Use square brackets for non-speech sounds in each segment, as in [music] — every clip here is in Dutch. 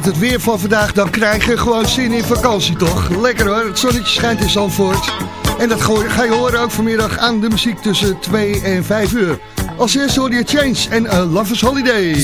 Met het weer van vandaag, dan krijg je gewoon zin in vakantie, toch? Lekker hoor, het zonnetje schijnt in Zandvoort. En dat ga je horen ook vanmiddag aan de muziek tussen 2 en 5 uur. Als eerste hoor je Change en A Lover's Holiday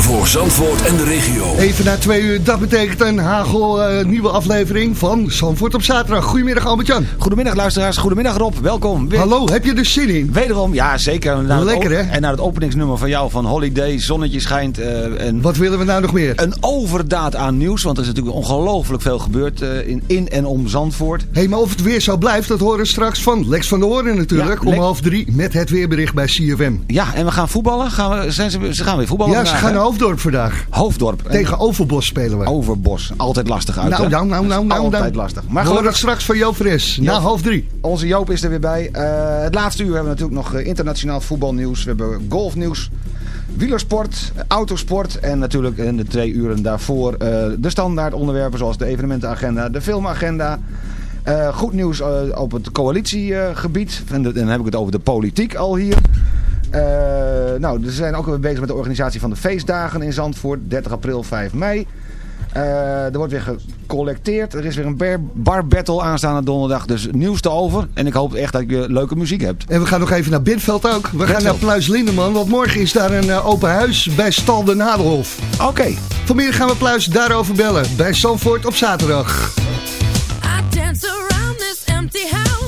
voor Zandvoort en de regio. Even na twee uur, dat betekent een hagel uh, nieuwe aflevering van Zandvoort op zaterdag. Goedemiddag Albert-Jan. Goedemiddag luisteraars, goedemiddag Rob, welkom. Hallo, heb je er zin in? Wederom, ja zeker. Naar Lekker hè? En naar het openingsnummer van jou van Holiday, Zonnetje schijnt. Uh, en Wat willen we nou nog meer? Een overdaad aan nieuws, want er is natuurlijk ongelooflijk veel gebeurd uh, in, in en om Zandvoort. Hé, hey, maar of het weer zo blijft, dat horen we straks van Lex van der Hoorn natuurlijk. Ja, om half drie met het weerbericht bij CFM. Ja, en we gaan voetballen. Gaan we, zijn ze, ze gaan weer voetballen Ja, ze gaan Hoofddorp vandaag. Hoofddorp. Tegen Overbos spelen we. Overbos. Altijd lastig uit. Nou, nou, nou, nou, nou. Altijd nou. lastig. Maar we horen straks van Joop Fres. Na half drie. Onze Joop is er weer bij. Uh, het laatste uur hebben we natuurlijk nog internationaal voetbalnieuws. We hebben golfnieuws. Wielersport, autosport en natuurlijk in de twee uren daarvoor uh, de standaard onderwerpen zoals de evenementenagenda, de filmagenda. Uh, goed nieuws op het coalitiegebied. en dan heb ik het over de politiek al hier. Uh, nou, we zijn ook weer bezig met de organisatie van de feestdagen in Zandvoort. 30 april, 5 mei. Uh, er wordt weer gecollecteerd. Er is weer een bar battle aanstaande donderdag. Dus nieuws te over. En ik hoop echt dat je leuke muziek hebt. En we gaan nog even naar Binveld ook. We gaan naar Pluis Lindeman. Want morgen is daar een open huis bij Stal de Nadelhof. Oké. Okay. Vanmiddag gaan we Pluis daarover bellen. Bij Zandvoort op zaterdag. I dance around this empty house.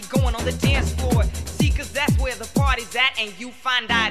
going on the dance floor. See, cause that's where the party's at, and you find out.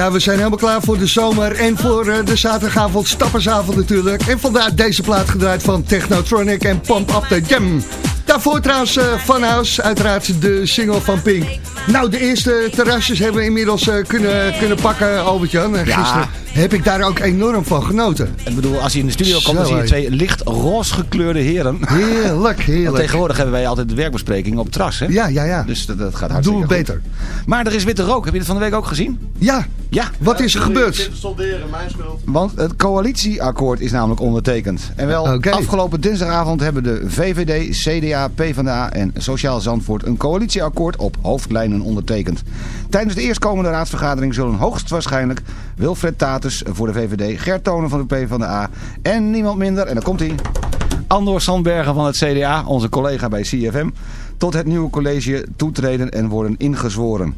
Ja, we zijn helemaal klaar voor de zomer en voor eh, de zaterdagavond, stappersavond natuurlijk. En vandaar deze plaat gedraaid van Technotronic en Pump Up The Jam. Daarvoor trouwens eh, Van huis, uiteraard de single van Pink. Nou, de eerste terrasjes hebben we inmiddels eh, kunnen, kunnen pakken, Albertjan. gisteren. Ja heb ik daar ook enorm van genoten. Ik bedoel, als je in de studio komt, dan zie je twee licht roze gekleurde heren. Heerlijk, heerlijk. Want tegenwoordig hebben wij altijd de werkbespreking op tras, hè? Ja, ja, ja. Dus dat, gaat hartstikke Doe beter. Maar er is witte rook. Heb je dat van de week ook gezien? Ja. Ja. Wat is er gebeurd? Solderen, mijn schuld. Want het coalitieakkoord is namelijk ondertekend. En wel, afgelopen dinsdagavond hebben de VVD, CDA, PvdA en Sociaal Zandvoort een coalitieakkoord op hoofdlijnen ondertekend. Tijdens de eerstkomende raadsvergadering zullen hoogstwaarschijnlijk Wilfred Tatus voor de VVD, Gert Tonen van de PvdA en niemand minder, en dan komt hij, Andor Sandbergen van het CDA, onze collega bij CFM, tot het nieuwe college toetreden en worden ingezworen.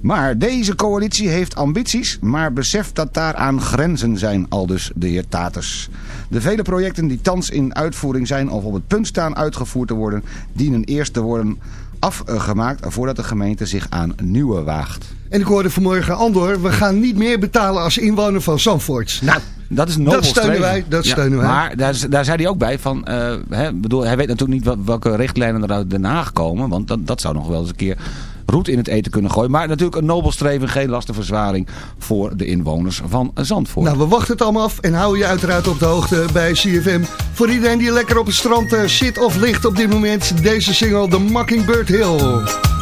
Maar deze coalitie heeft ambities, maar beseft dat daaraan grenzen zijn, aldus de heer Tatus. De vele projecten die thans in uitvoering zijn of op het punt staan uitgevoerd te worden, dienen eerst te worden afgemaakt voordat de gemeente zich aan nieuwe waagt. En ik hoorde vanmorgen Andor, we gaan niet meer betalen als inwoner van Zandvoort. Nou, Dat is nobel Dat steunen streven. wij, dat steunen wij. Maar daar, daar zei hij ook bij van, eh, hè, bedoel, hij weet natuurlijk niet wel- welke richtlijnen er uit Den Haag komen. Want dat, dat zou nog wel eens een keer roet in het eten kunnen gooien. Maar natuurlijk een nobel streven, geen lastenverzwaring voor de inwoners van Zandvoort. nou, we wachten het allemaal af en houden je uiteraard op de hoogte bij CFM. Voor iedereen die lekker op het strand eh, zit of ligt op dit moment, deze single, The Mockingbird Hill.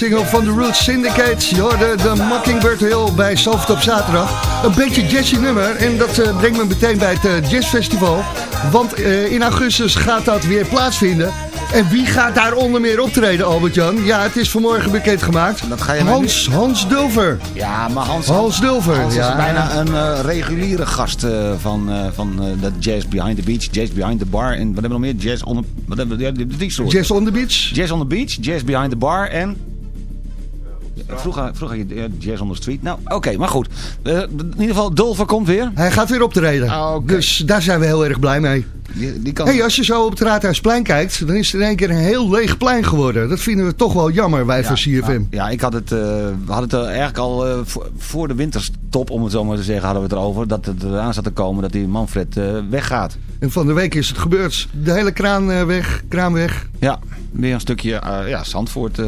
Single van The Roots Syndicate. Je hoorde de Mockingbird Hill bij Soft op zaterdag. Een beetje jazzy nummer en dat eh, brengt me meteen bij het eh, jazzfestival. Want eh, in augustus gaat dat weer plaatsvinden. En wie gaat daar onder meer optreden, Albert-Jan? Ja, het is vanmorgen bekendgemaakt. Dat ga je Hans, Hans Dulver. Ja, maar Hans, Hans Dulver, Hans ja. is bijna een reguliere gast van, van dat Jazz Behind the Beach, Jazz Behind the Bar en wat hebben we nog meer? Jazz on the, wat hebben we, die soort. Jazz on the Beach. Jazz on the Beach, Jazz Behind the Bar en... Vroeger, vroeger had je eh, Jazz on the Street. Nou, oké, maar goed. Eh, in ieder geval, Dulver komt weer. Hij gaat weer optreden. Ah, oké. Dus daar zijn we heel erg blij mee. Die, die kan... Hey, als je zo op het Raadhuisplein kijkt, dan is het in één keer een heel leeg plein geworden. Dat vinden we toch wel jammer, wij van CFM. nou, ja, ik had het, eh, we hadden het eigenlijk al eh, voor, de winterstop, om het zo maar te zeggen, hadden we het erover. Dat het eraan zat te komen dat die Manfred eh, weggaat. En van de week is het gebeurd. De hele kraan weg, kraan weg. Ja, weer een stukje ja, Zandvoort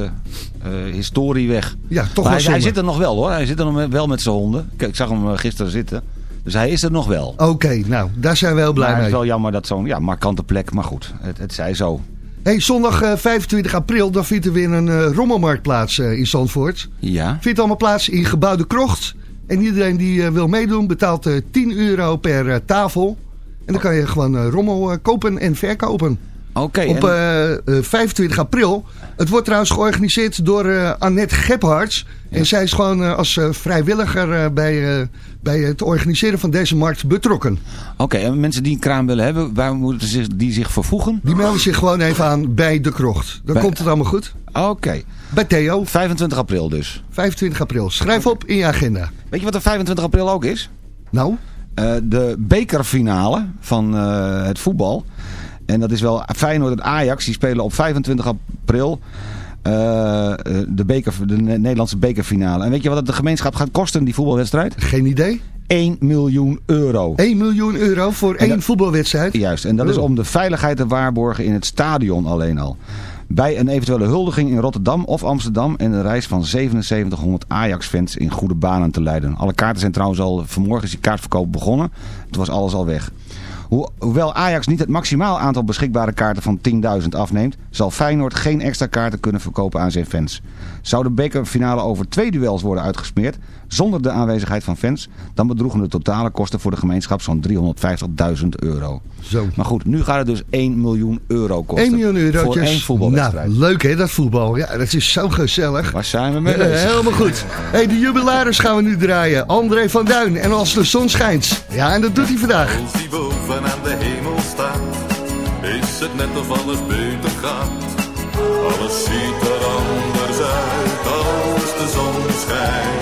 historie weg. Ja, toch maar wel hij, hij zit er nog wel hoor. Hij zit er nog wel met zijn honden. Ik zag hem gisteren zitten. Dus hij is er nog wel. Oké, nou, daar zijn we heel blij maar het mee. is wel jammer dat zo'n ja, markante plek. Maar goed, het, het zij zo. Hey, zondag eh, 25 april, dan vindt er weer een eh, rommelmarkt plaats eh, in Zandvoort. Ja. Vindt allemaal plaats in Gebouw de Krocht. En iedereen die eh, wil meedoen betaalt eh, 10 euro per eh, tafel. En dan kan je gewoon eh, rommel eh, kopen en verkopen. Op en- eh, eh, 25 april. Het wordt trouwens georganiseerd door eh, Annette Gebhards. En zij is gewoon als vrijwilliger bij, bij het organiseren van deze markt betrokken. Oké, en mensen die een kraan willen hebben, waar moeten zich, die zich vervoegen? Die melden zich gewoon even aan bij de krocht. Dan Bij- komt het allemaal goed. Oké, Bij Theo, 25 april dus. 25 april. Schrijf op in je agenda. Weet je wat er 25 april ook is? Nou, de bekerfinale van het voetbal. En dat is wel Feyenoord en Ajax. Die spelen op 25 april eh, eh, de, beker, de Ne- Nederlandse bekerfinale. En weet je wat het de gemeenschap gaat kosten, die voetbalwedstrijd? geen idee. 1 miljoen euro. 1 miljoen euro voor één voetbalwedstrijd. Juist, en dat is om de veiligheid te waarborgen in het stadion alleen al. Bij een eventuele huldiging in Rotterdam of Amsterdam en een reis van 7700 Ajax-fans in goede banen te leiden. Alle kaarten zijn trouwens al, vanmorgen is die kaartverkoop begonnen. Het was alles al weg. Ho- Hoewel Ajax niet het maximaal aantal beschikbare kaarten van 10.000 afneemt, zal Feyenoord geen extra kaarten kunnen verkopen aan zijn fans. Zou de bekerfinale over twee duels worden uitgesmeerd, zonder de aanwezigheid van fans, dan bedroegen de totale kosten voor de gemeenschap zo'n 350.000 euro. Zo. Maar goed, nu gaat het dus 1 miljoen euro kosten. 1 miljoen eurotjes. Voor één voetbalwedstrijd. Nou, leuk hè, dat voetbal. Ja, dat is zo gezellig. Waar zijn we mee bezig? helemaal goed. Hey, de jubilaris gaan we nu draaien. André van Duin. En als de zon schijnt. Ja, en dat doet hij vandaag. Als die boven aan de hemel staat, is het net of alles beter gaat. Alles ziet er anders uit als de zon schijnt.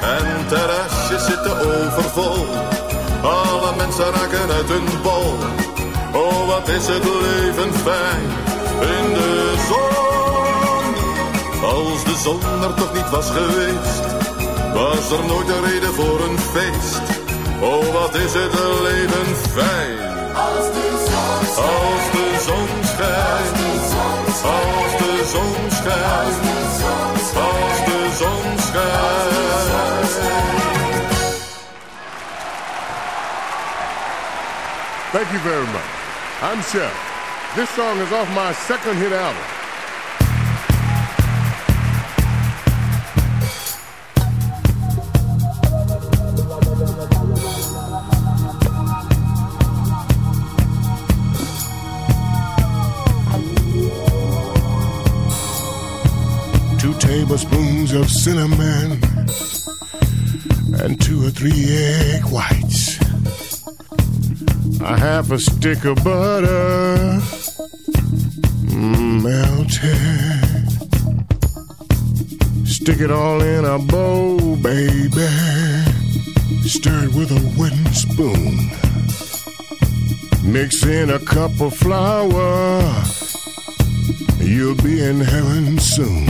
En terrasjes zitten overvol. Alle mensen raken uit hun bol. Oh, wat is het leven fijn in de zon. Als de zon er toch niet was geweest, was er nooit een reden voor een feest. Oh, wat is het leven fijn. Als de zon schijnt. Als de zon schijnt. Thank you very much. I'm Chef. This song is off my second hit album. Two tablespoons of cinnamon and two or three egg whites a half a stick of butter mm, melted. Stick it all in a bowl, baby. Stir it with a wooden spoon. Mix in a cup of flour. You'll be in heaven soon.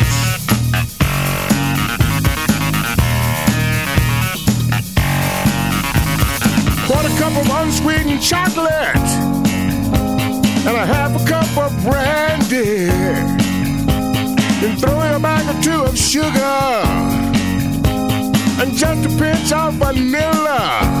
Quarter cup of unsweetened chocolate and a half a cup of brandy. Then throw in a bag or two of sugar and just a pinch of vanilla.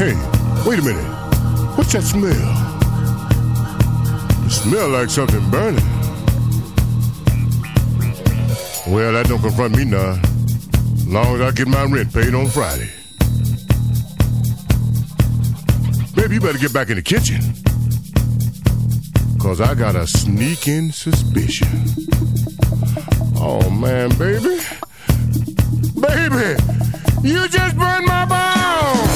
Hey, wait a minute. What's that smell? It smell like something burning. Well, that don't confront me none. Long as I get my rent paid on Friday. Baby, you better get back in the kitchen. Cause I got a sneaking suspicion. Oh man, baby. Baby, you just burned my balls!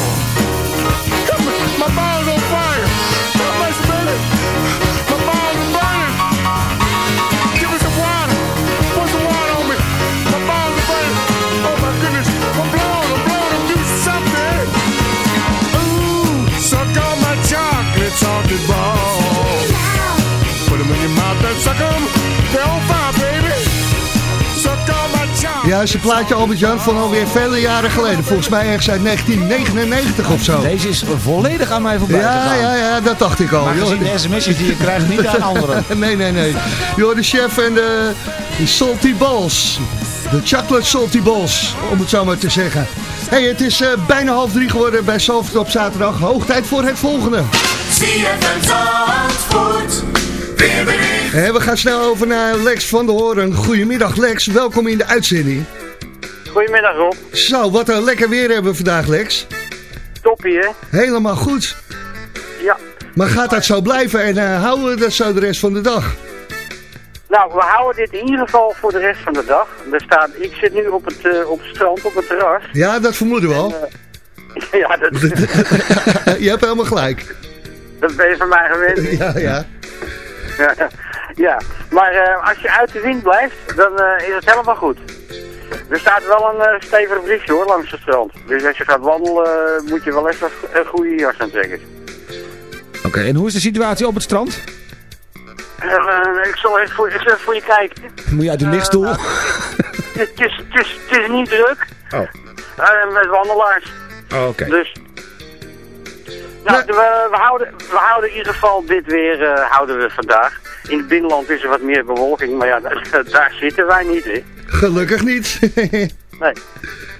My balls on fire! Ja, is een plaatje Albert-Jan van alweer vele jaren geleden. Volgens mij ergens uit 1999 of zo. Deze is volledig aan mij voorbij Ja, gegaan. ja, ja, dat dacht ik al. Maar joh. de sms'jes die je krijgt, niet aan anderen. [laughs] nee, nee, nee. Joh, de chef en de, de salty balls. De chocolate salty balls, om het zo maar te zeggen. hey, het is eh, bijna half drie geworden bij Zalvoort op zaterdag. Hoog tijd voor het volgende. ZFM Zandvoort. Weerbericht. Eh, we gaan snel over naar Lex van der Hoorn. Goedemiddag Lex, welkom in de uitzending. Goedemiddag Rob. Zo, wat een lekker weer hebben we vandaag Lex. Toppie hè? Helemaal goed. Ja. Maar gaat dat zo blijven en eh, houden we dat zo de rest van de dag? Nou, we houden dit in ieder geval voor de rest van de dag. Er staat, ik zit nu op het, eh, op het strand, op het terras. Ja, dat vermoeden we al. [laughs] ja, dat, [laughs] je hebt helemaal gelijk. dat ben je van mij gewend. Ja, ja. Ja, ja. maar eh, als je uit de wind blijft, dan eh, is het helemaal goed. Er staat wel een eh, stevig briefje hoor, langs het strand. Dus als je gaat wandelen, moet je wel even een goede jas aan trekken. Oké, en hoe is de situatie op het strand? Ik zal even voor, even voor je kijken. Moet je uit de lichtstoel? [laughs] Het is, niet druk. Oh. Met wandelaars. Oh, Oké. Dus. Nou, we, we, houden, we houden in ieder geval dit weer eh, houden we vandaag. In het binnenland is er wat meer bewolking, maar ja, [laughs] daar, daar zitten wij niet in. Gelukkig niet. [laughs] Nee.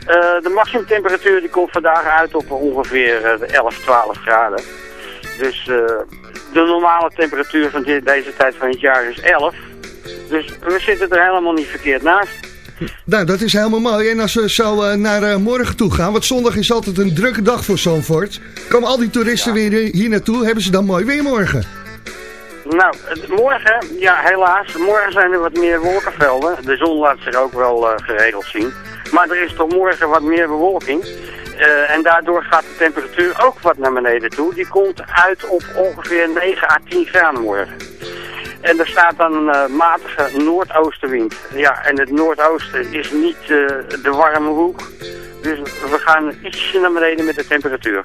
Eh, de maximumtemperatuur die komt vandaag uit op ongeveer de 11, 12 graden. Dus eh, de normale temperatuur van deze tijd van het jaar is 11. Dus we zitten er helemaal niet verkeerd naast. Nou, dat is helemaal mooi. En als we zo eh, naar eh, morgen toe gaan, want zondag is altijd een drukke dag voor Zandvoort. Komen al die toeristen weer hier naartoe, hebben ze dan mooi weer morgen? Nou, het- morgen, ja helaas, morgen zijn er wat meer wolkenvelden. De zon laat zich ook wel eh, geregeld zien. Maar er is toch morgen wat meer bewolking. Eh, en daardoor gaat de temperatuur ook wat naar beneden toe. Die komt uit op ongeveer 9 à 10 graden morgen. En er staat dan een eh, matige noordoostenwind. Ja, en het noordoosten is niet eh, de warme hoek. Dus we gaan ietsje naar beneden met de temperatuur.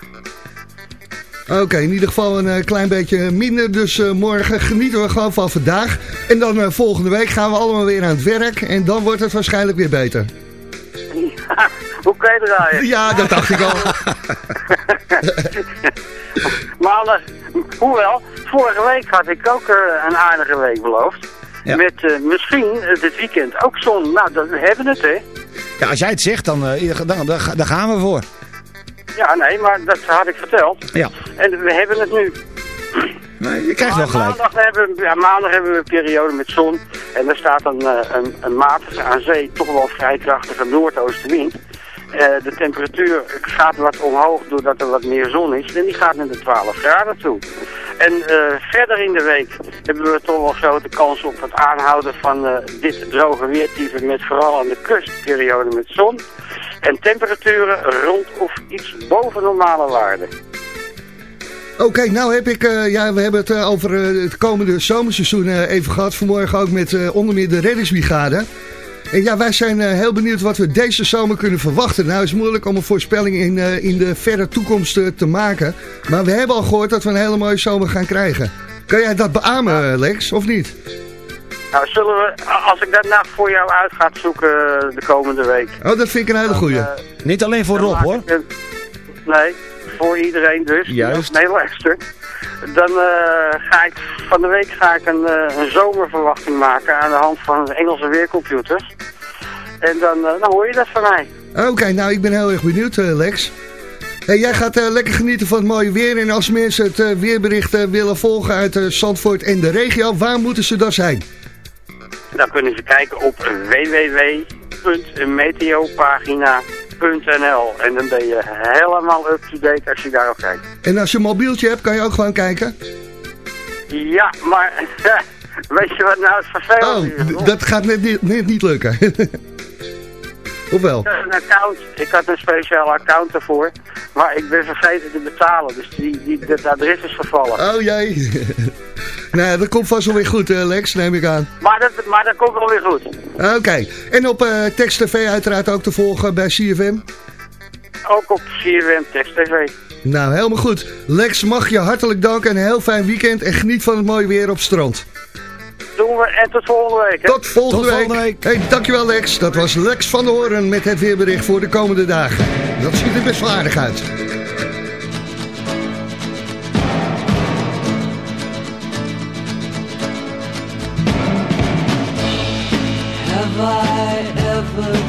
Oké, in ieder geval een eh, klein beetje minder. Dus morgen genieten we gewoon van vandaag. En dan volgende week gaan we allemaal weer aan het werk. En dan wordt het waarschijnlijk weer beter. [laughs] Hoe kan je draaien? Ja, dat dacht ik al. [laughs] Maar anders, hoewel, vorige week had ik ook eh, een aardige week beloofd. Ja. Met eh, misschien eh, dit weekend ook zon. Nou, we hebben het, hè. Ja, als jij het zegt, dan, eh, dan, dan, dan gaan we voor. Ja, nee, maar dat had ik verteld. Ja. En we hebben het nu. Nee, je krijgt wel gelijk. Maandag hebben, we- ja, maandag hebben we een periode met zon. En er staat een, eh, een, een matige aan zee, toch wel vrij krachtige noordoostenwind. Eh, de temperatuur gaat wat omhoog doordat er wat meer zon is. En die gaat naar de 12 graden toe. En eh, verder in de week hebben we toch wel grote kans op het aanhouden van dit droge weertype. Met vooral aan de kust periode met zon. En temperaturen rond of iets boven normale waarden. Oké, nou heb ik, eh, ja, we hebben het eh, over eh, het komende zomerseizoen eh, even gehad. Vanmorgen ook met eh, onder meer de reddingsbrigade. En ja, wij zijn eh, heel benieuwd wat we deze zomer kunnen verwachten. Nou, het is moeilijk om een voorspelling in, eh, in de verre toekomst te maken. Maar we hebben al gehoord dat we een hele mooie zomer gaan krijgen. Kan jij dat beamen, Lex, of niet? Nou, zullen we, als ik dat nou voor jou uit ga zoeken de komende week. Oh, dat vind ik een hele goeie. Niet alleen voor Rob, hoor. nee, voor iedereen dus. Juist. Erg stuk. Dan eh, ga ik van de week ga ik een, eh, een zomerverwachting maken aan de hand van Engelse weercomputers. En dan, eh, dan hoor je dat van mij. Oké, nou, ik ben heel erg benieuwd, Lex. Hey, jij gaat lekker genieten van het mooie weer. En als mensen het weerbericht willen volgen uit Zandvoort en de regio, waar moeten ze dan zijn? Dan kunnen ze kijken op www.meteopagina.nl En dan ben je helemaal up-to-date als je daarop kijkt. En als je een mobieltje hebt, kan je ook gewoon kijken? Ja, maar [laughs] weet je wat nou het Oh, vervelende is? dat gaat net niet lukken. [laughs] of wel? Ik had een account. Ik had een speciaal account ervoor. Maar ik ben vergeten te betalen. Dus die, die, dat adres is vervallen. Oh jee. [laughs] nou, dat komt vast wel weer goed, eh, Lex, neem ik aan. Maar, dat, maar dat komt wel weer goed. Oké. En op eh Text TV uiteraard ook te volgen bij CFM? Ook op CRM Text TV. Nou, helemaal goed. Lex, mag je hartelijk danken en een heel fijn weekend. En geniet van het mooie weer op strand. Doen we en tot volgende week. Hè? Tot volgende, Tot week. volgende week. Hey, dankjewel Lex. Dat was Lex van der Hoorn met het weerbericht voor de komende dagen. Dat ziet er best wel aardig uit. Have I ever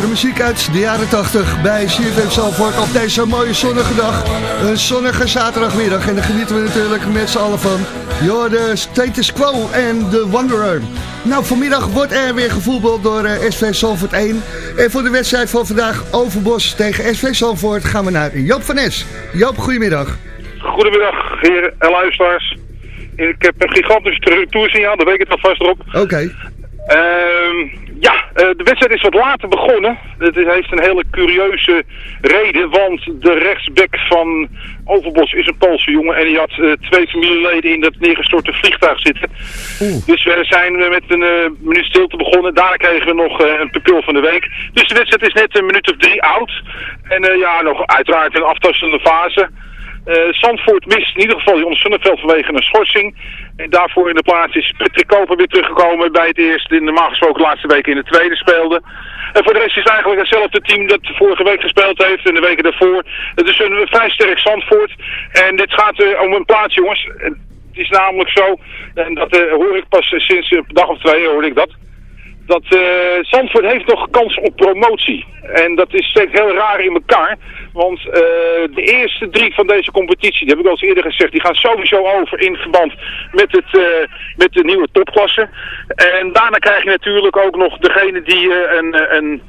Lekkere muziek uit de jaren 80 bij CFM Zalvoort op deze mooie zonnige dag. Een zonnige zaterdagmiddag en daar genieten we natuurlijk met z'n allen van. Joh, de Status Quo en de Wanderer. Nou, vanmiddag wordt er weer gevoetbald door eh, SV Zalvoort 1. En voor de wedstrijd van vandaag Overbos tegen SV Zalvoort gaan we naar Joop van Es. Joop, goedemiddag. Goedemiddag, heren en luisteraars. Ik heb een gigantisch toersignaal, daar weet ik het alvast op. Oké. Ehm, eh, de wedstrijd is wat later begonnen. Het heeft een hele curieuze reden, want de rechtsback van Overbos is een Poolse jongen en die had eh, twee familieleden in dat neergestorte vliegtuig zitten. Dus we zijn met een eh, minuut stilte begonnen. Daarna kregen we nog eh, een pupil van de week. Dus de wedstrijd is net een minuut of drie oud. En eh, ja, nog uiteraard een aftastende fase. Eh Zandvoort mist in ieder geval Jon Sonneveld vanwege een schorsing. En daarvoor in de plaats is Patrick Koper weer teruggekomen bij het eerste. In normaal gesproken laatste week in de tweede speelde. En voor de rest is het eigenlijk hetzelfde team dat vorige week gespeeld heeft en de weken daarvoor. Het is een vrij sterk Zandvoort. En dit gaat eh, om een plaats jongens. Het is namelijk zo, en dat eh, hoor ik pas sinds een dag of twee hoor ik dat dat eh, Zandvoort heeft nog kans op promotie. En dat is steeds heel raar in elkaar. Want eh, de eerste drie van deze competitie, die heb ik al eens eerder gezegd, die gaan sowieso over in verband met, het, eh, met de nieuwe topklasse. En daarna krijg je natuurlijk ook nog degene die een, een,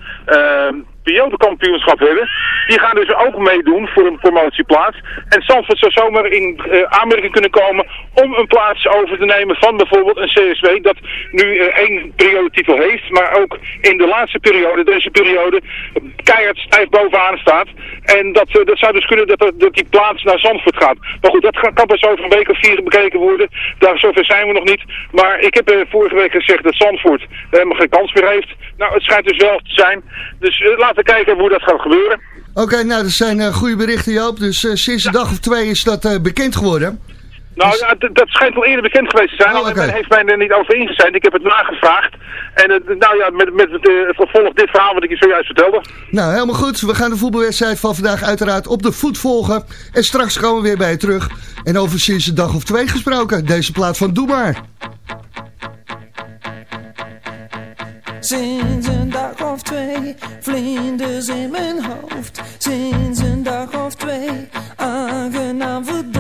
periodekampioenschap hebben. Die gaan dus ook meedoen voor een promotieplaats. En Zandvoort zou zomaar in eh, aanmerking kunnen komen om een plaats over te nemen van bijvoorbeeld een CSW dat nu eh, één periodetitel heeft, maar ook in de laatste periode, deze periode, keihard stijf bovenaan staat. En dat, eh, dat zou dus kunnen dat, die plaats naar Zandvoort gaat. Maar goed, dat kan pas over een week of vier bekeken worden. Daar zover zijn we nog niet. Maar ik heb vorige week gezegd dat Zandvoort helemaal geen kans meer heeft. Nou, het schijnt dus wel te zijn. Dus eh, laten we kijken hoe dat gaat gebeuren. Oké, nou, dat zijn eh, goede berichten, Joop. Dus eh, sinds een dag of twee is dat eh, bekend geworden. Nou, ja, d- dat schijnt wel eerder bekend geweest te zijn. Oh, heeft mij er niet over ingezet. Ik heb het nagevraagd. En nou ja, met, met het eh, vervolg dit verhaal wat ik je zojuist vertelde. Nou, helemaal goed. We gaan de voetbalwedstrijd van vandaag uiteraard op de voet volgen. En straks komen we weer bij je terug. En over sinds een dag of twee gesproken. Deze plaat van Doe Maar. Of twee, vlinders in mijn hoofd. Sinds een dag of twee, aangenaam verdoofd.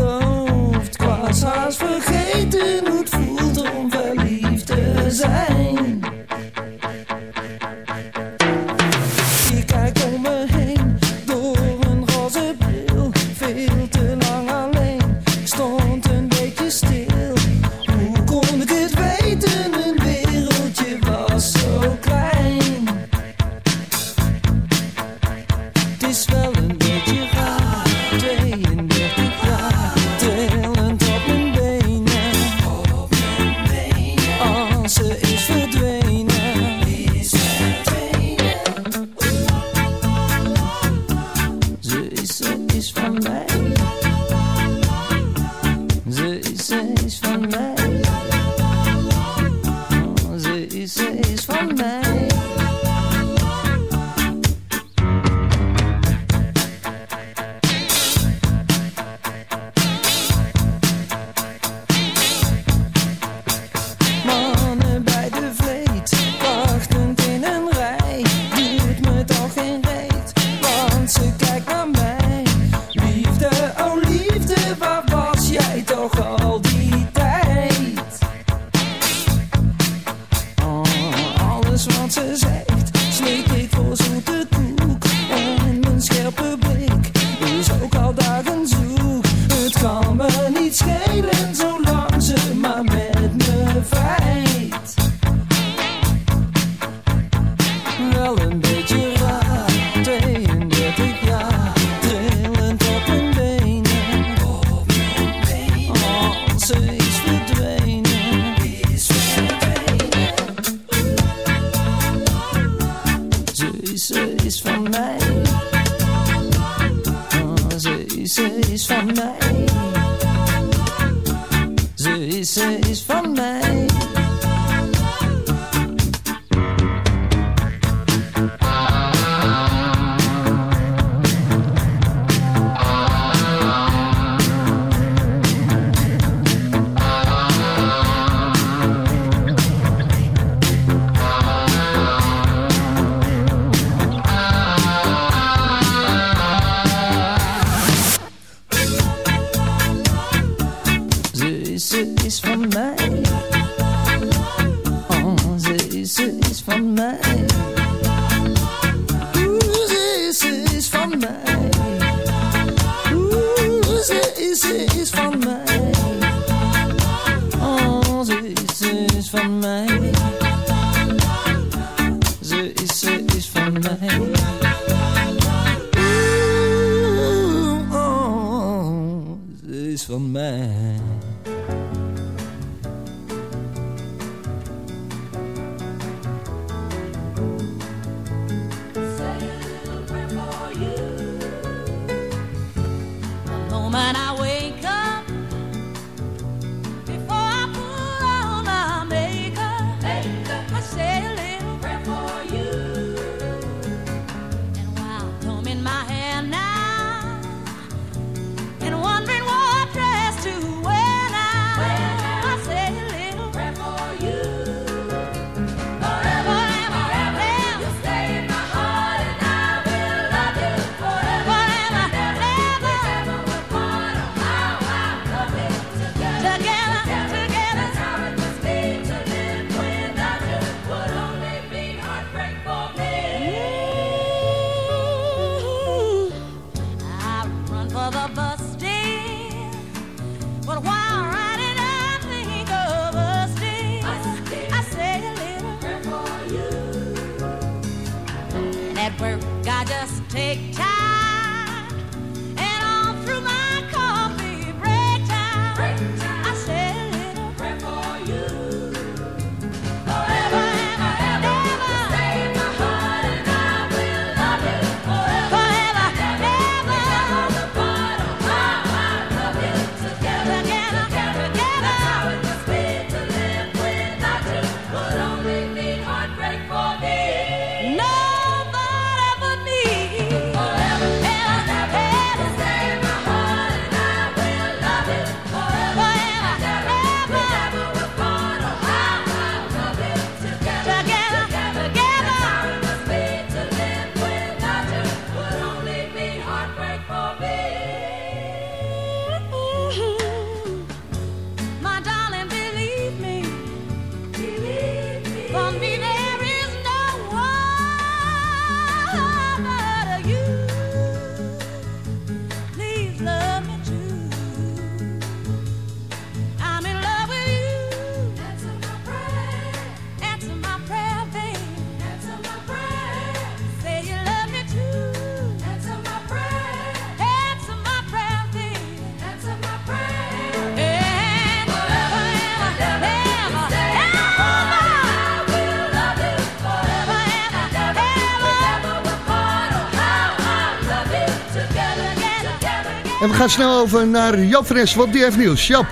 Gaan snel over naar Jap Fres, want die heeft nieuws. Jap.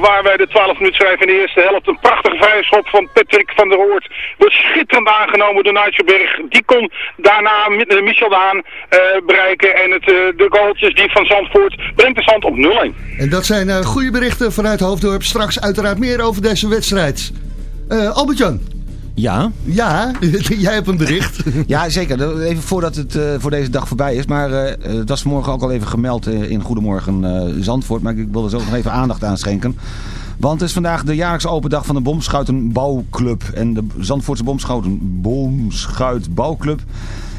Waar wij de 12 minuten schrijven in de eerste helft. Een prachtige vrije schop van Patrick van der Hoort. Wordt schitterend aangenomen door Nijtjeberg. Die kon daarna met eh, Michel Daan eh, bereiken. En het, eh, de goaltjes die van Zandvoort brengt de stand op 0-1. En dat zijn goede berichten vanuit Hoofddorp. Straks uiteraard meer over deze wedstrijd. Albert-Jan. Ja? Ja, [laughs] jij hebt een bericht. [laughs] Ja, zeker. Even voordat het eh, voor deze dag voorbij is. Maar eh, het was vanmorgen ook al even gemeld eh, in Goedemorgen Zandvoort. Maar ik wil er zo nog even aandacht aan schenken. Want het is vandaag de jaarlijkse open dag van de Bomschuitenbouwclub. En de Zandvoortse Bomschuiten, Bomschuitbouwclub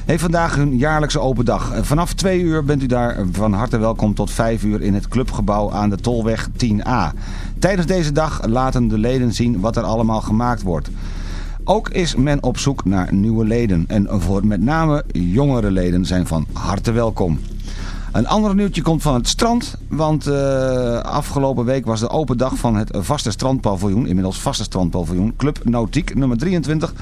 heeft vandaag hun jaarlijkse open dag. Vanaf 2 uur bent u daar van harte welkom tot 5 uur in het clubgebouw aan de Tolweg 10A. Tijdens deze dag laten de leden zien wat er allemaal gemaakt wordt. Ook is men op zoek naar nieuwe leden. En voor met name jongere leden zijn van harte welkom. Een ander nieuwtje komt van het strand. Want eh, afgelopen week was de open dag van het vaste strandpaviljoen. Inmiddels vaste strandpaviljoen. Club Nautiek nummer 23.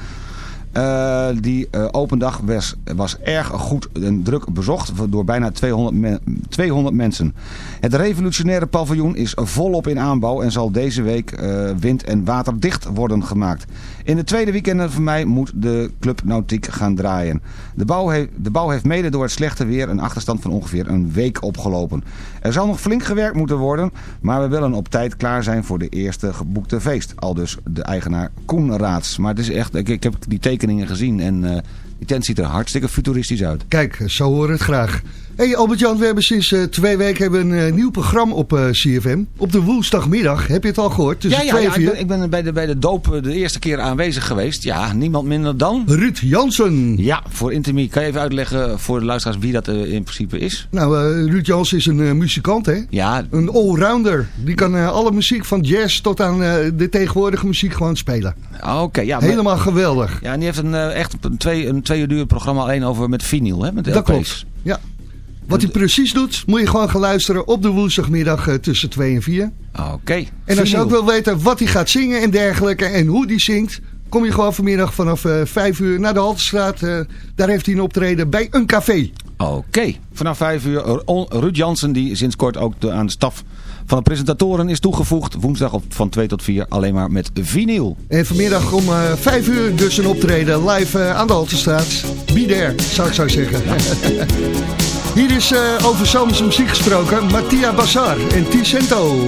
Eh, die eh, open dag was, was erg goed en druk bezocht door bijna 200, me- 200 mensen. Het revolutionaire paviljoen is volop in aanbouw en zal deze week wind- en waterdicht worden gemaakt. In de tweede weekenden van mei moet de Club Nautiek gaan draaien. De bouw, heeft, de bouw heeft mede door het slechte weer een achterstand van ongeveer een week opgelopen. Er zal nog flink gewerkt moeten worden, maar we willen op tijd klaar zijn voor de eerste geboekte feest. Al dus de eigenaar Koen Raads. Maar het is echt, ik, heb die tekeningen gezien en eh, die tent ziet er hartstikke futuristisch uit. Kijk, zo we het graag. Hey Albert-Jan, we hebben sinds eh, twee weken hebben een eh, nieuw programma op eh, CFM. Op de woensdagmiddag, heb je het al gehoord? Tussen ja, ja, ja ik, ben, ik ben bij de, bij de doop de eerste keer aanwezig geweest. Ja, niemand minder dan... Ruud Jansen. Ja, voor Intimie. Kan je even uitleggen voor de luisteraars wie dat in principe is? Nou, Ruud Jansen is een muzikant, hè? Ja. Een allrounder. Die kan alle muziek van jazz tot aan de tegenwoordige muziek gewoon spelen. Oké, ja. maar- Helemaal geweldig. Ja, en die heeft een, echt een twee, een twee uur duur programma alleen over met vinyl, hè? Met Dat LP's. klopt. Ja. Wat hij precies doet, moet je gewoon gaan luisteren op de woensdagmiddag eh, tussen 2 en 4. Oké. En als je ook wil weten wat hij gaat zingen en dergelijke en hoe hij zingt, kom je gewoon vanmiddag vanaf eh 5 uur naar de Haltestraat. eh, daar heeft hij een optreden bij een café. Oké. Vanaf vijf uur. eh, On- Ruud Jansen, die sinds kort ook de, aan de staf van de presentatoren is toegevoegd. Woensdag op, van 2 tot 4 alleen maar met vinyl. En vanmiddag om eh 5 uur dus een optreden live eh, aan de Haltestraat. Be there, zou ik zo zeggen. [laughs] Hier is eh, over zomerse muziek gesproken. Mattia Bassar en Ticento.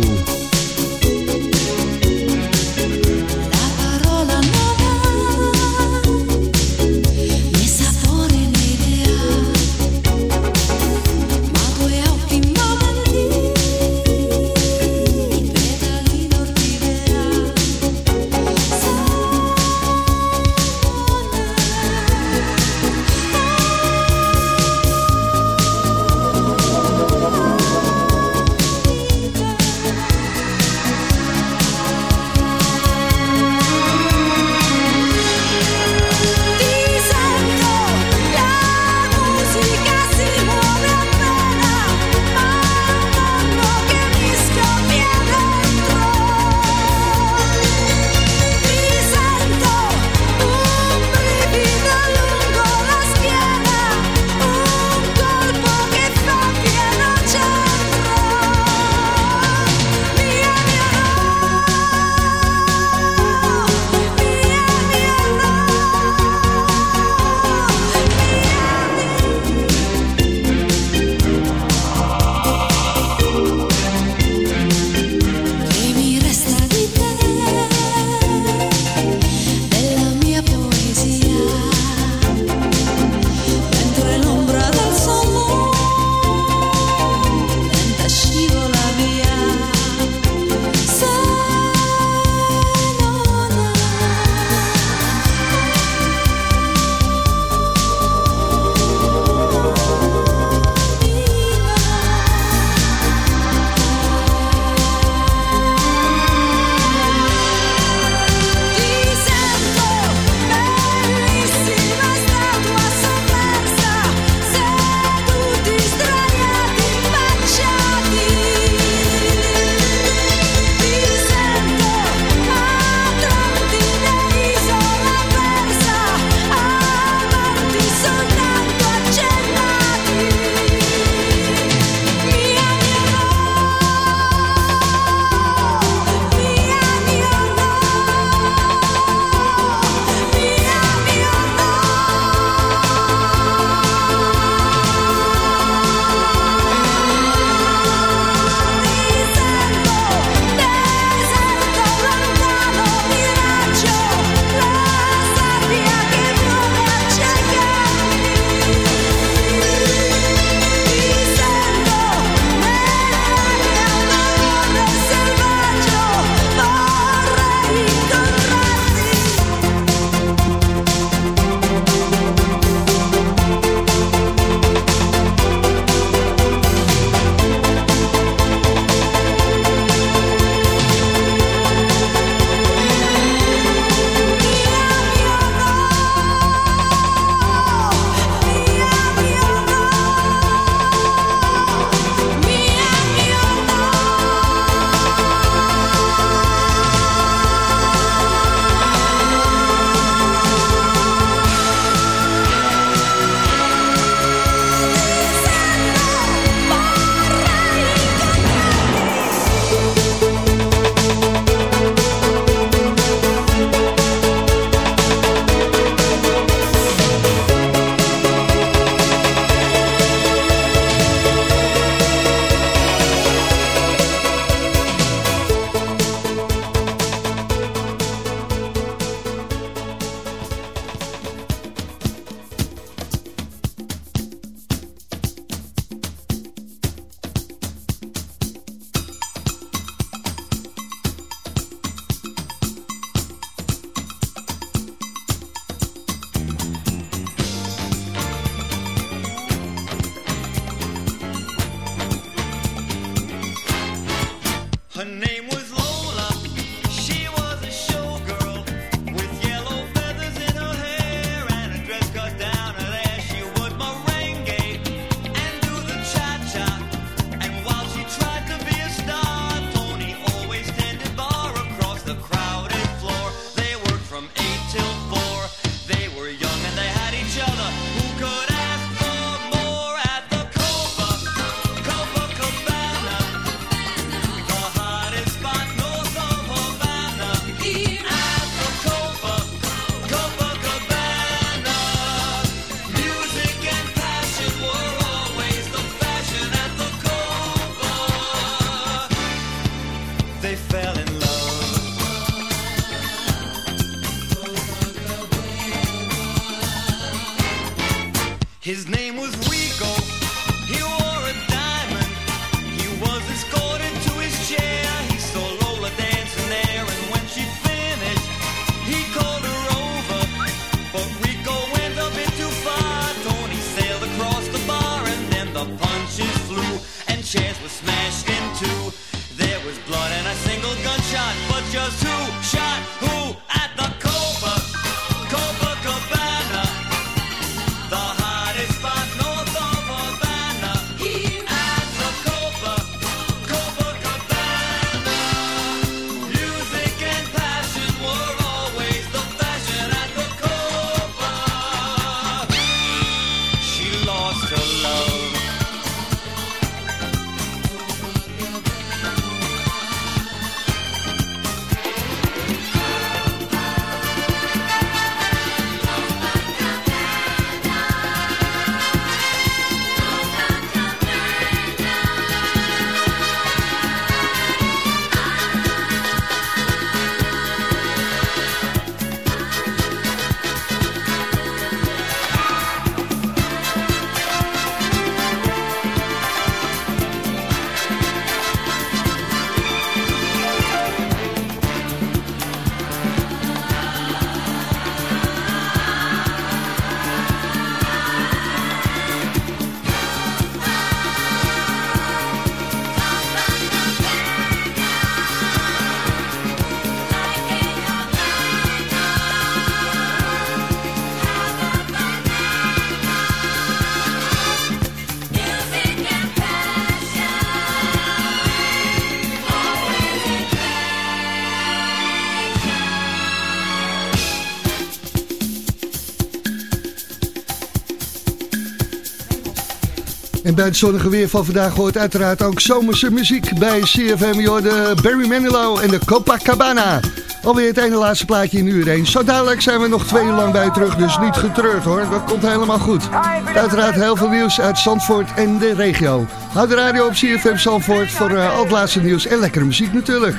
Bij het zonnige weer van vandaag hoort uiteraard ook zomerse muziek bij CFM. Je Barry Manilow en de Copacabana. Alweer het ene laatste plaatje in uur 1. Zo dadelijk zijn we nog twee uur lang bij terug, dus niet getreurd hoor. Dat komt helemaal goed. Uiteraard heel veel nieuws uit Zandvoort en de regio. Houd de radio op CFM Zandvoort voor eh, al het laatste nieuws en lekkere muziek natuurlijk.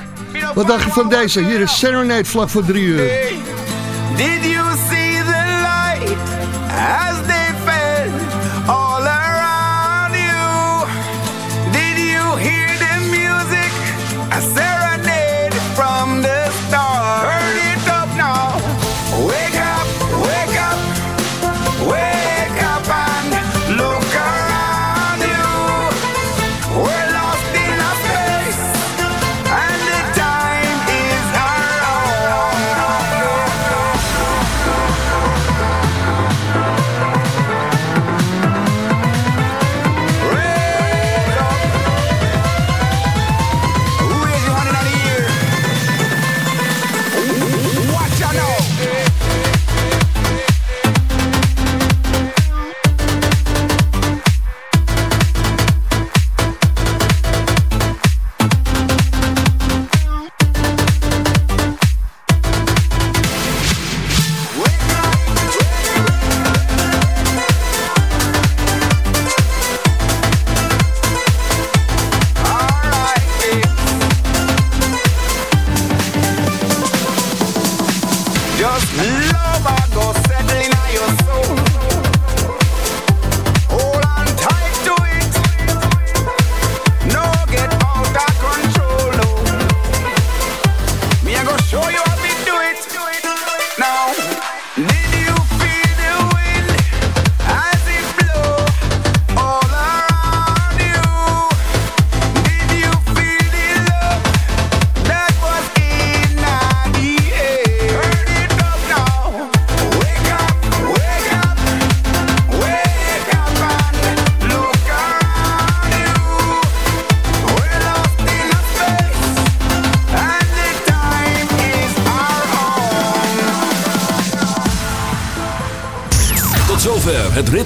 Wat dacht je van deze? Hier is Serenade vlak voor drie uur. Did you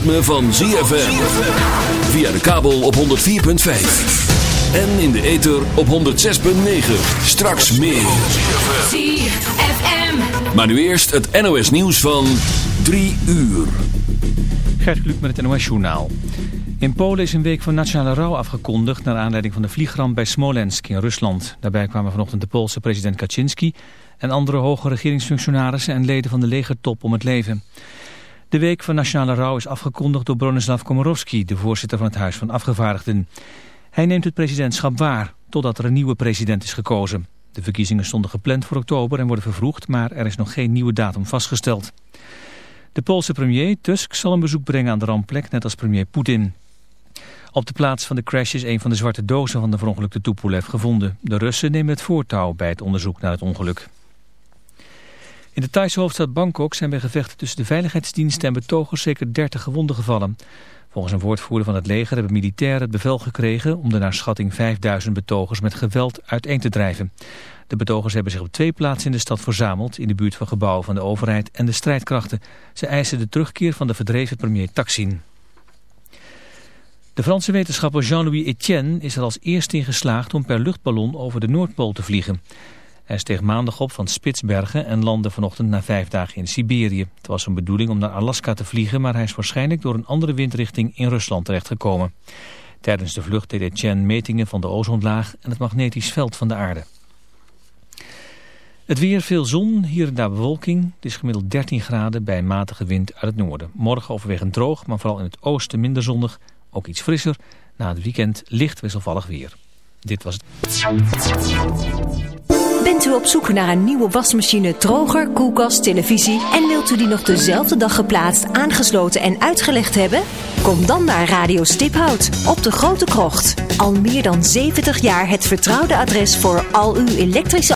ritme van ZFM. Via de kabel op 104.5. En in de ether op 106.9. Straks meer. ZFM. Maar nu eerst het NOS nieuws van 3 uur. Gert Kluk met het NOS Journaal. In Polen is een week van nationale rouw afgekondigd... naar aanleiding van de vliegramp bij Smolensk in Rusland. Daarbij kwamen vanochtend de Poolse president Kaczynski... en andere hoge regeringsfunctionarissen en leden van de legertop om het leven. De week van nationale rouw is afgekondigd door Bronislav Komorowski... de voorzitter van het Huis van Afgevaardigden. Hij neemt het presidentschap waar, totdat er een nieuwe president is gekozen. De verkiezingen stonden gepland voor oktober en worden vervroegd... maar er is nog geen nieuwe datum vastgesteld. De Poolse premier Tusk zal een bezoek brengen aan de rampplek, net als premier Poetin. Op de plaats van de crash is een van de zwarte dozen van de verongelukte Tupolev gevonden. De Russen nemen het voortouw bij het onderzoek naar het ongeluk. In de Thaise hoofdstad Bangkok zijn bij gevechten tussen de veiligheidsdiensten en betogers zeker 30 gewonden gevallen. Volgens een woordvoerder van het leger hebben militairen het bevel gekregen om de naar schatting 5000 betogers met geweld uiteen te drijven. De betogers hebben zich op twee plaatsen in de stad verzameld, in de buurt van gebouwen van de overheid en de strijdkrachten. Ze eisen de terugkeer van de verdreven premier Taksin. De Franse wetenschapper Jean-Louis Etienne is er als eerste in geslaagd om per luchtballon over de Noordpool te vliegen. Hij steeg maandag op van Spitsbergen en landde vanochtend na vijf dagen in Siberië. Het was een bedoeling om naar Alaska te vliegen, maar hij is waarschijnlijk door een andere windrichting in Rusland terechtgekomen. Tijdens de vlucht deed Etienne metingen van de ozonlaag en het magnetisch veld van de aarde. Het weer, veel zon, hier en daar bewolking. Het is gemiddeld 13 graden bij een matige wind uit het noorden. Morgen overwegend droog, maar vooral in het oosten minder zonnig. Ook iets frisser. Na het weekend licht wisselvallig weer. Dit was het. Bent u op zoek naar een nieuwe wasmachine, droger, koelkast, televisie... en wilt u die nog dezelfde dag geplaatst, aangesloten en uitgelegd hebben? Kom dan naar Radio Stiphout op de Grote Krocht. Al meer dan 70 jaar het vertrouwde adres voor al uw elektrische